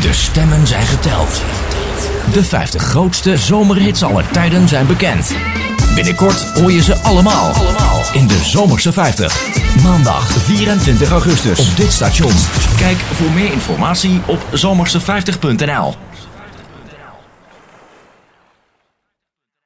De stemmen zijn geteld. De 50 grootste zomerhits aller tijden zijn bekend. Binnenkort hoor je ze allemaal. In de Zomerse 50. Maandag 24 augustus op dit station. Kijk voor meer informatie op zomerse50.nl.